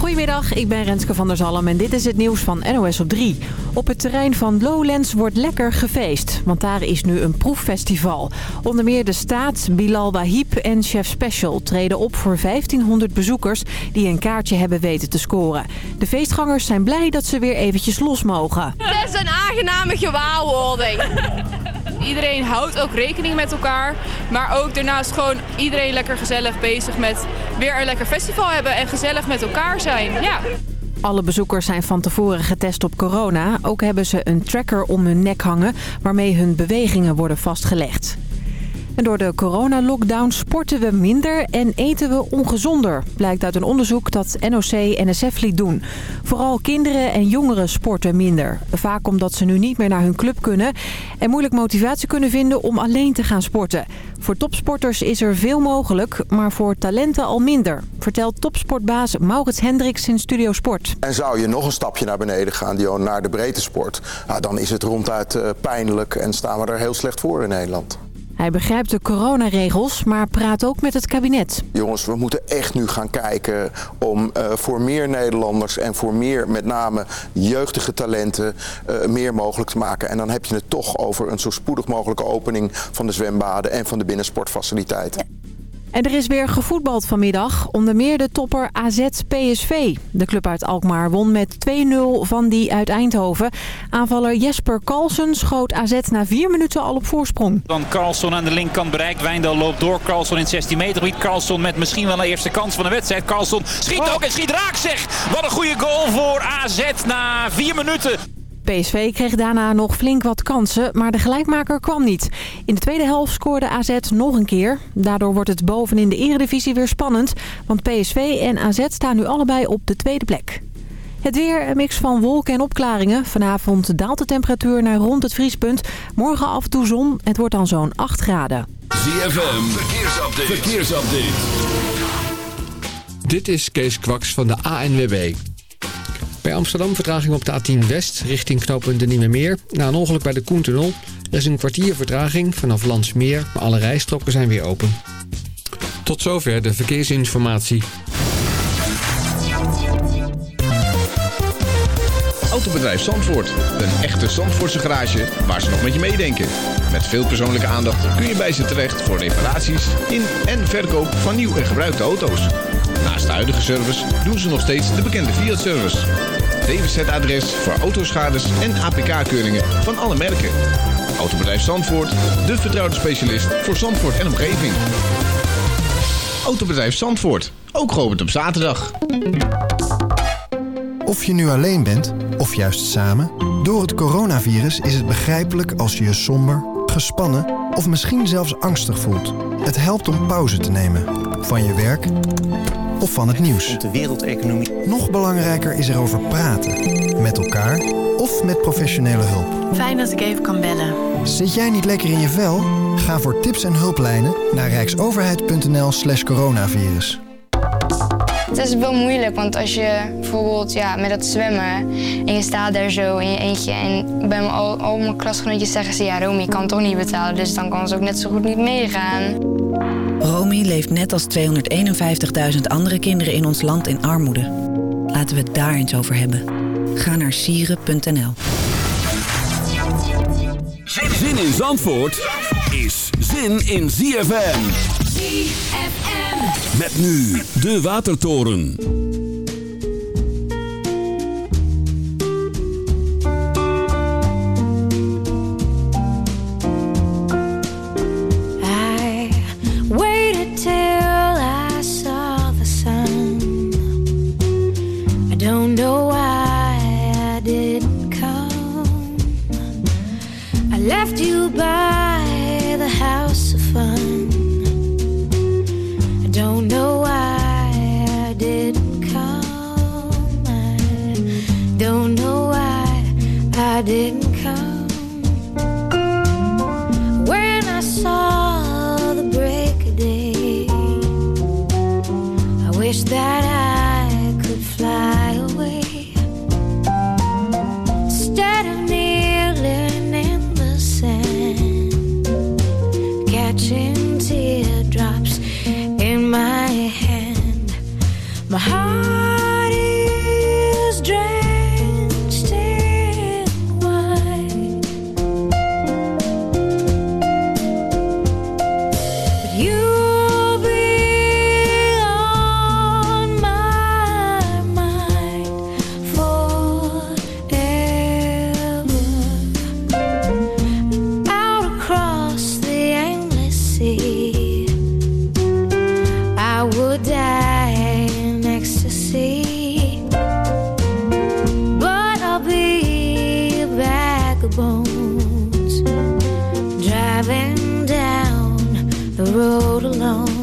Goedemiddag, ik ben Renske van der Zalm en dit is het nieuws van NOS op 3. Op het terrein van Lowlands wordt lekker gefeest, want daar is nu een proeffestival. Onder meer de Staat, Bilal Wahib en Chef Special treden op voor 1500 bezoekers die een kaartje hebben weten te scoren. De feestgangers zijn blij dat ze weer eventjes los mogen. Het is een aangename gewaarwording. Iedereen houdt ook rekening met elkaar. Maar ook daarnaast gewoon iedereen lekker gezellig bezig met weer een lekker festival hebben en gezellig met elkaar zijn. Ja. Alle bezoekers zijn van tevoren getest op corona. Ook hebben ze een tracker om hun nek hangen waarmee hun bewegingen worden vastgelegd. En door de coronalockdown sporten we minder en eten we ongezonder. Blijkt uit een onderzoek dat NOC-NSF liet doen. Vooral kinderen en jongeren sporten minder. Vaak omdat ze nu niet meer naar hun club kunnen... en moeilijk motivatie kunnen vinden om alleen te gaan sporten. Voor topsporters is er veel mogelijk, maar voor talenten al minder. Vertelt topsportbaas Maurits Hendricks in Studio Sport. En zou je nog een stapje naar beneden gaan, die naar de breedte sport... Nou, dan is het ronduit uh, pijnlijk en staan we er heel slecht voor in Nederland. Hij begrijpt de coronaregels, maar praat ook met het kabinet. Jongens, we moeten echt nu gaan kijken om uh, voor meer Nederlanders en voor meer met name jeugdige talenten uh, meer mogelijk te maken. En dan heb je het toch over een zo spoedig mogelijke opening van de zwembaden en van de binnensportfaciliteiten. En er is weer gevoetbald vanmiddag. Onder meer de topper AZ-PSV. De club uit Alkmaar won met 2-0 van die uit Eindhoven. Aanvaller Jesper Carlsen schoot AZ na vier minuten al op voorsprong. Dan Carlson aan de linkerkant bereikt. Wijndal loopt door. Carlson in het 16 meter gebied. Carlson met misschien wel een eerste kans van de wedstrijd. Carlson schiet ook en schiet raak zeg. Wat een goede goal voor AZ na vier minuten. PSV kreeg daarna nog flink wat kansen, maar de gelijkmaker kwam niet. In de tweede helft scoorde AZ nog een keer. Daardoor wordt het bovenin de eredivisie weer spannend. Want PSV en AZ staan nu allebei op de tweede plek. Het weer, een mix van wolken en opklaringen. Vanavond daalt de temperatuur naar rond het vriespunt. Morgen af en toe zon. Het wordt dan zo'n 8 graden. ZFM, verkeersupdate. verkeersupdate. Dit is Kees Kwaks van de ANWB. Bij Amsterdam vertraging op de A10 West richting knooppunt de Nieuwe Meer. Na een ongeluk bij de Koentunnel. Er is een kwartier vertraging vanaf Landsmeer, maar alle rijstroken zijn weer open. Tot zover de verkeersinformatie. Autobedrijf Zandvoort. Een echte Zandvoortse garage waar ze nog met je meedenken. Met veel persoonlijke aandacht kun je bij ze terecht voor reparaties in en verkoop van nieuw en gebruikte auto's. Naast de huidige service doen ze nog steeds de bekende Fiat-service. DWZ-adres voor autoschades en APK-keuringen van alle merken. Autobedrijf Zandvoort, de vertrouwde specialist voor Zandvoort en omgeving. Autobedrijf Zandvoort, ook geopend op zaterdag. Of je nu alleen bent, of juist samen... door het coronavirus is het begrijpelijk als je je somber, gespannen... of misschien zelfs angstig voelt. Het helpt om pauze te nemen. Van je werk of van het nieuws. De wereldeconomie. Nog belangrijker is erover praten. Met elkaar of met professionele hulp. Fijn dat ik even kan bellen. Zit jij niet lekker in je vel? Ga voor tips en hulplijnen naar rijksoverheid.nl slash coronavirus. Het is wel moeilijk, want als je bijvoorbeeld ja, met dat zwemmen... en je staat daar zo in je eentje... en bij mijn, al, al mijn klasgenootjes zeggen ze... ja, Romy, je kan toch niet betalen, dus dan kan ze ook net zo goed niet meegaan. Romy leeft net als 251.000 andere kinderen in ons land in armoede. Laten we het daar eens over hebben. Ga naar sieren.nl Zin in Zandvoort is zin in ZFM. ZFM. Met nu de Watertoren. driving down the road alone.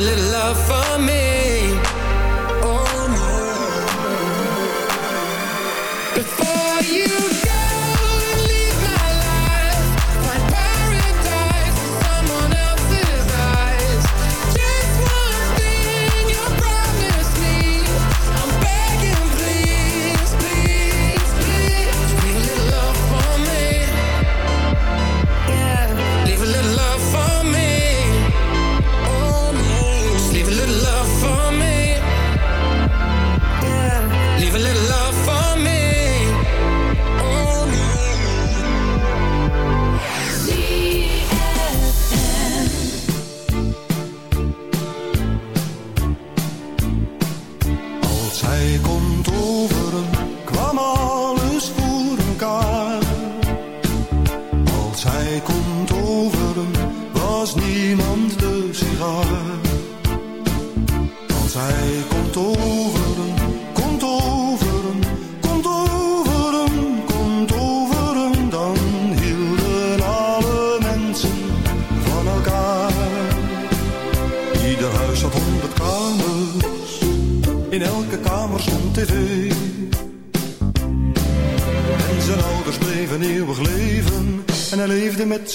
a little love for me.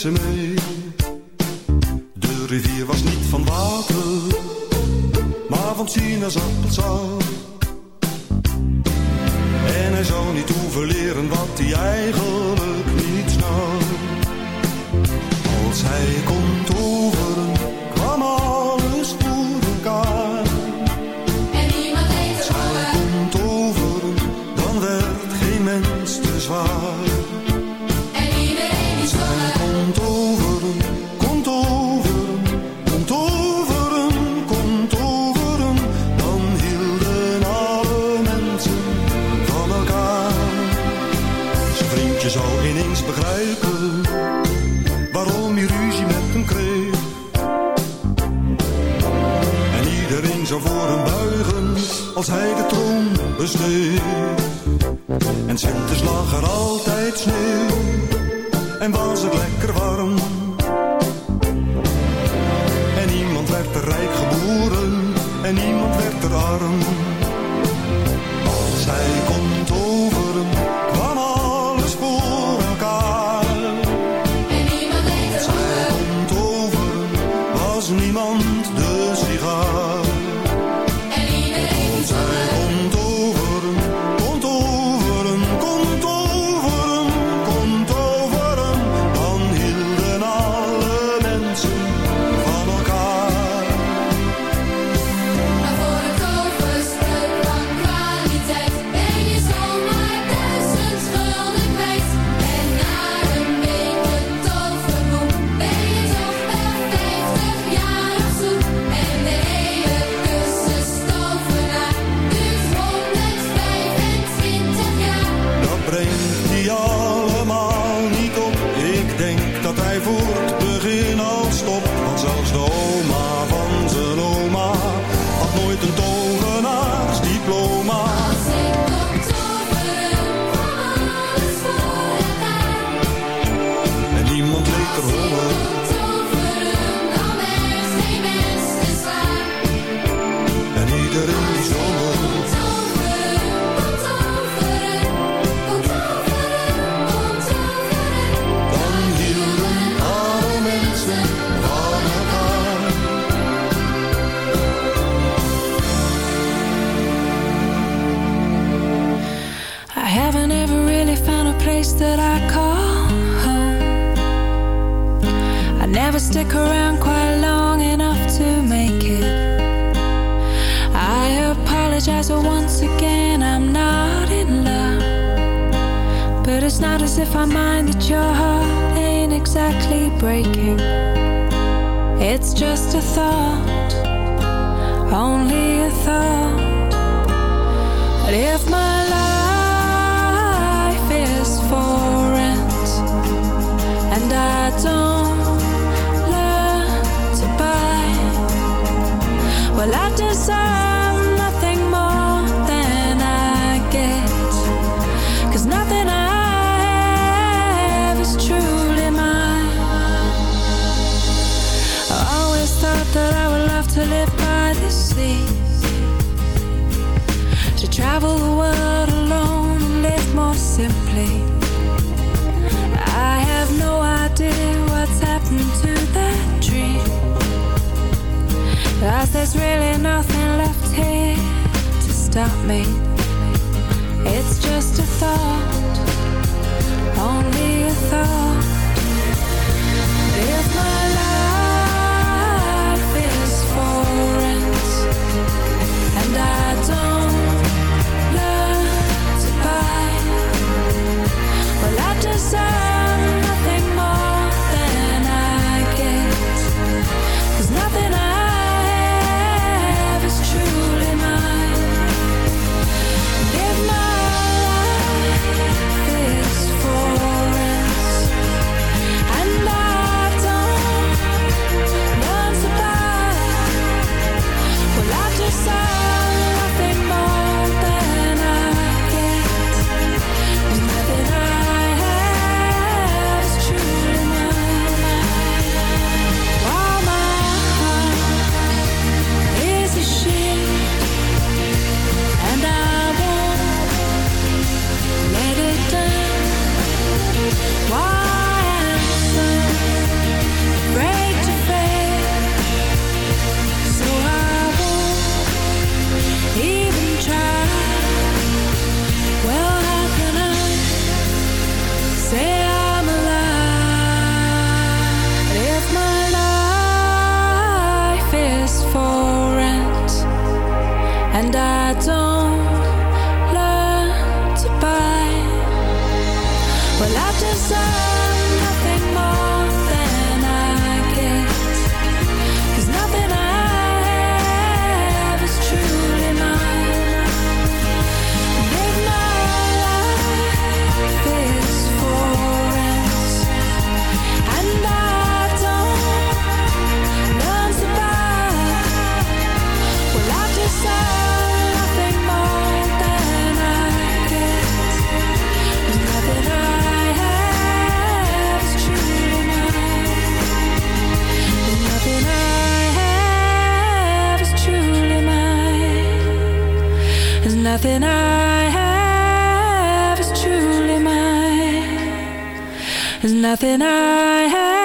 De rivier was niet van water, maar van sinaasappelsap. En hij zou niet hoeven leren wat hij eigenlijk niet snapt. Als hij kon toveren, kwam alles voor elkaar. En niemand heeft, Als hij kon toveren, dan werd geen mens te zwaar. als hij de troon besteed, En winters lag er altijd sneeuw en was het lekker warm. breaking. It's just a thought. live by the sea. To travel the world alone and live more simply. I have no idea what's happened to that dream. Cause there's really nothing left here to stop me. It's just a thought Nothing I have is truly mine. There's nothing I have.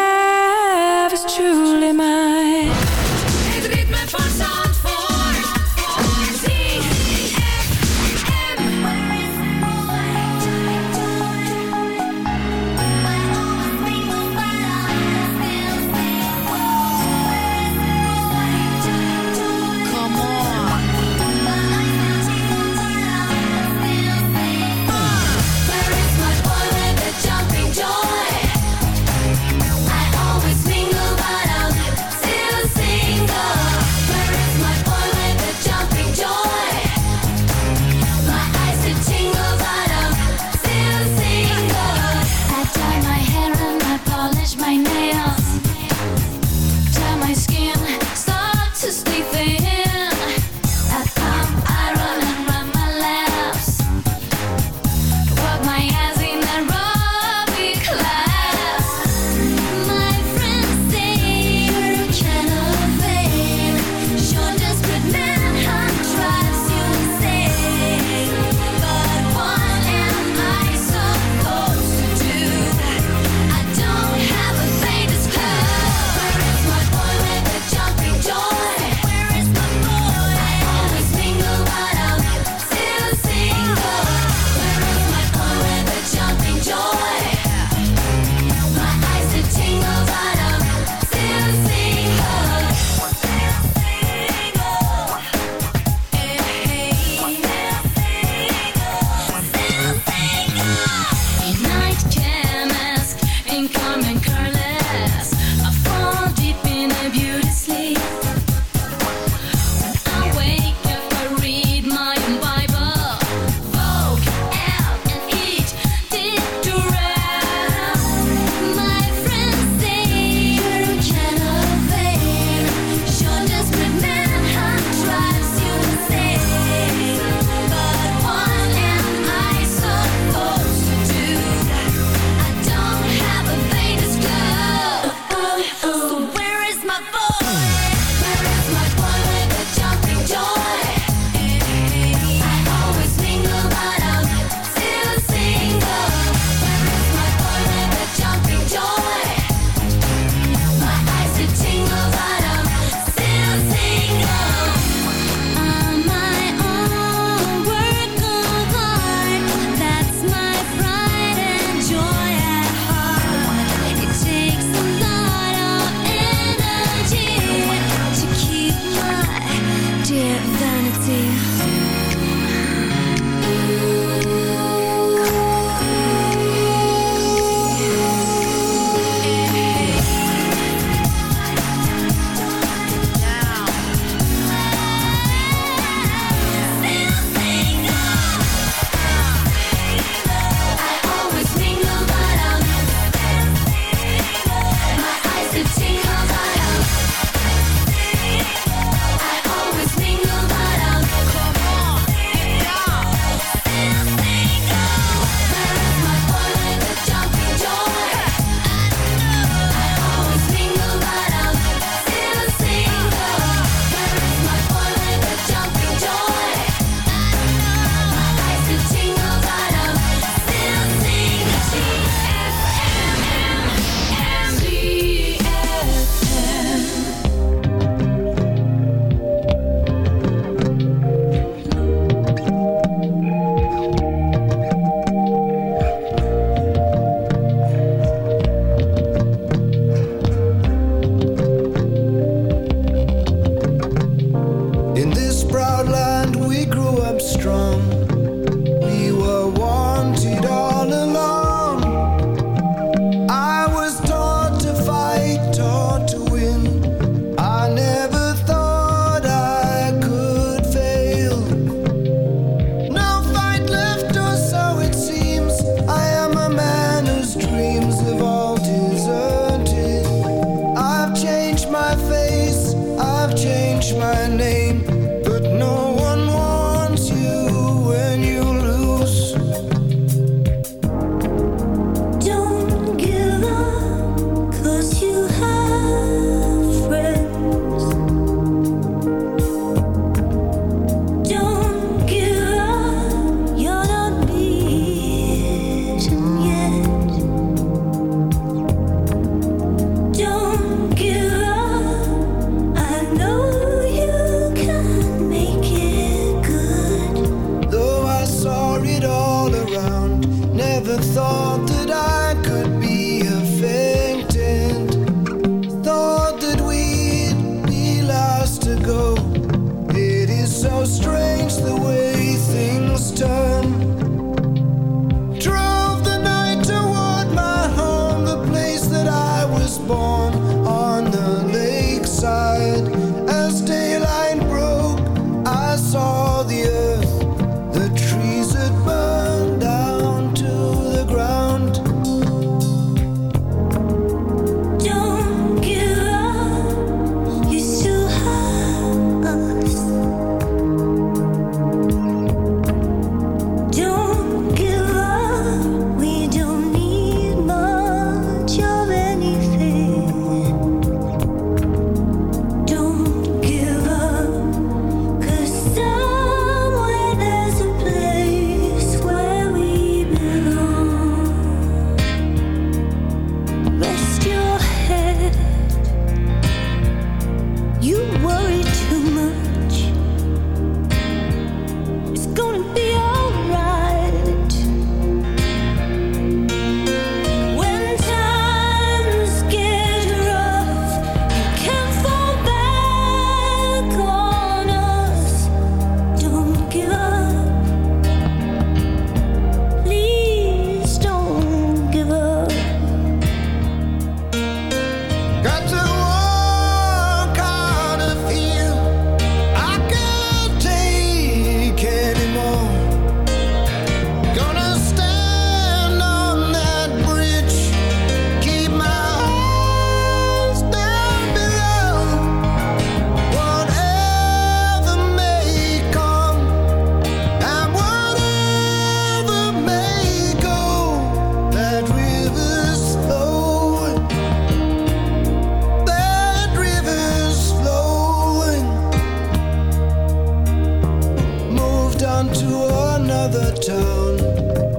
another town.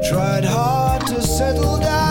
Tried hard to settle down.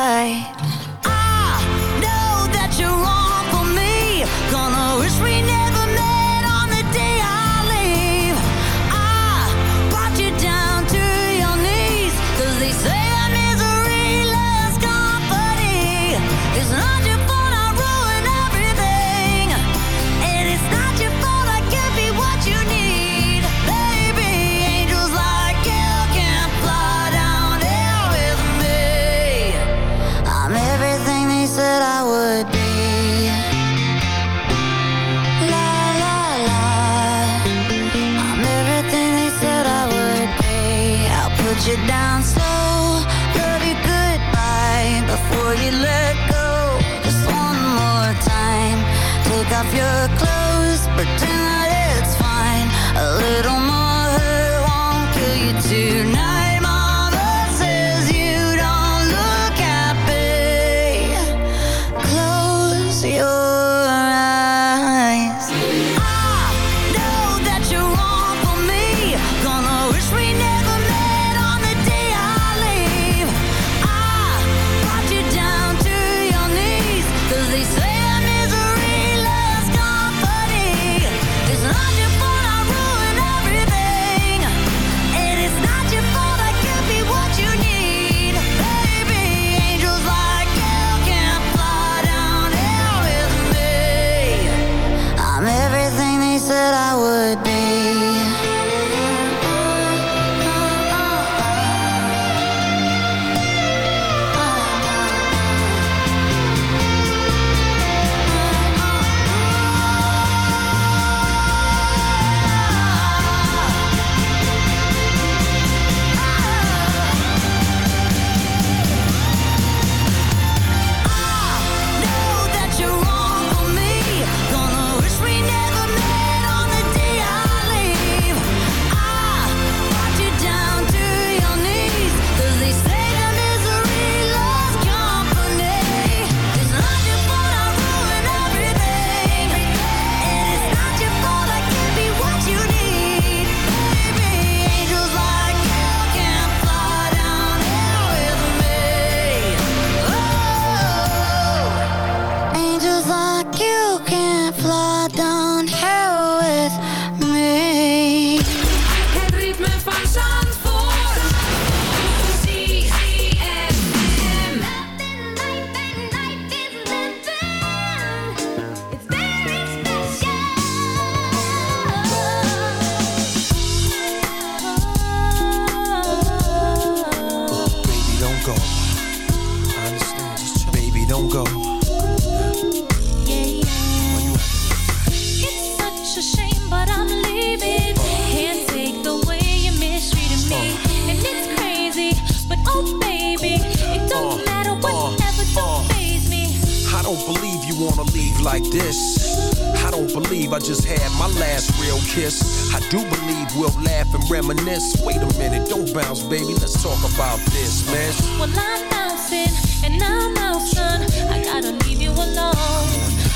We'll laugh and reminisce. Wait a minute, don't bounce, baby. Let's talk about this, man. Well, I'm bouncing and I'm out, son. I gotta leave you alone.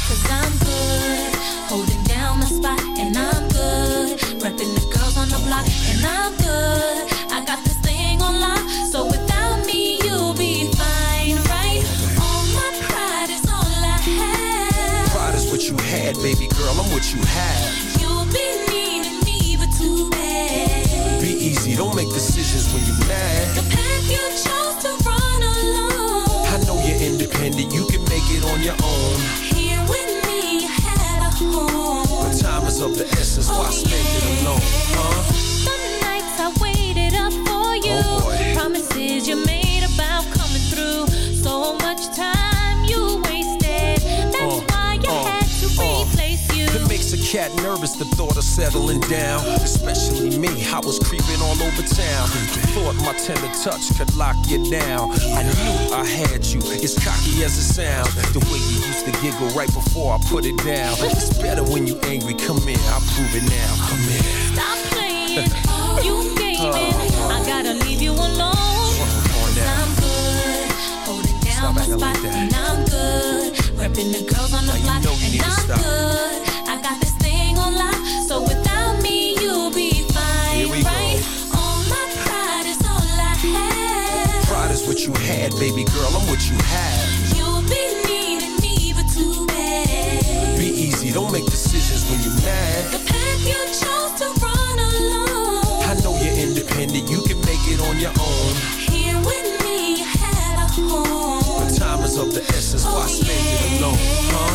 Cause I'm good, holding down the spot, and I'm good. Repping the girls on the block, and I'm good. I got this thing on lock, so without me, you'll be fine, right? All my pride is all I have. Pride is what you had, baby girl. I'm what you have. You'll be Don't make decisions when you're mad. The path you chose to run alone. I know you're independent, you can make it on your own. Here with me, you had a home. But time is of the essence, why spend it alone, huh? The nights I waited up for you. Oh. Promises you made about coming through. So much time you wasted. That's Uh, why you uh, had to uh. replace you. It makes a cat nervous, thought of settling down. Especially me, I was creeping all over town. Thought my tender touch could lock you down. I knew I had you, as cocky as it sounds. The way you used to giggle right before I put it down. It's better when you angry, come in, I'll prove it now. Come in. Stop playing. you gaming. I gotta leave you alone. I'm good. Holding down Stop my spot. like and I'm good. Repping the girls on the Now you block. know you and I'm stop. good. Had, baby girl, I'm what you have. You'll be needing me, but too bad. Be easy, don't make decisions when you're mad. The path you chose to run alone. I know you're independent, you can make it on your own. Here with me, you had a home. But time is of the essence, why oh, spend it alone, huh?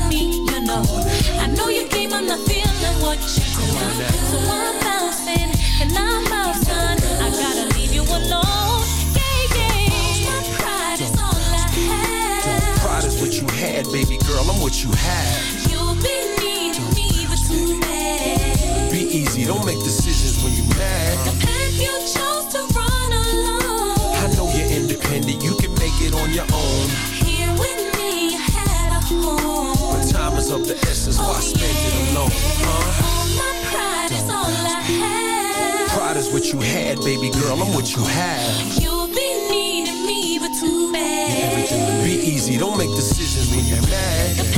to me, you know. I know you came, I'm not feeling what you do. So I'm bouncing and I'm out, son. I gotta leave you alone. Yeah, yeah. My pride is all I have. Pride is what you had, baby girl. I'm what you have. You'll be needing me, but too bad. Be easy, don't make decisions when you're mad. The path you chose. the essence, why spend it alone? Huh? All my pride is what you had, baby girl, I'm what you have. You'll be needing me, but too bad. Everything will be easy, don't make decisions when you're mad.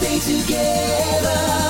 stay together.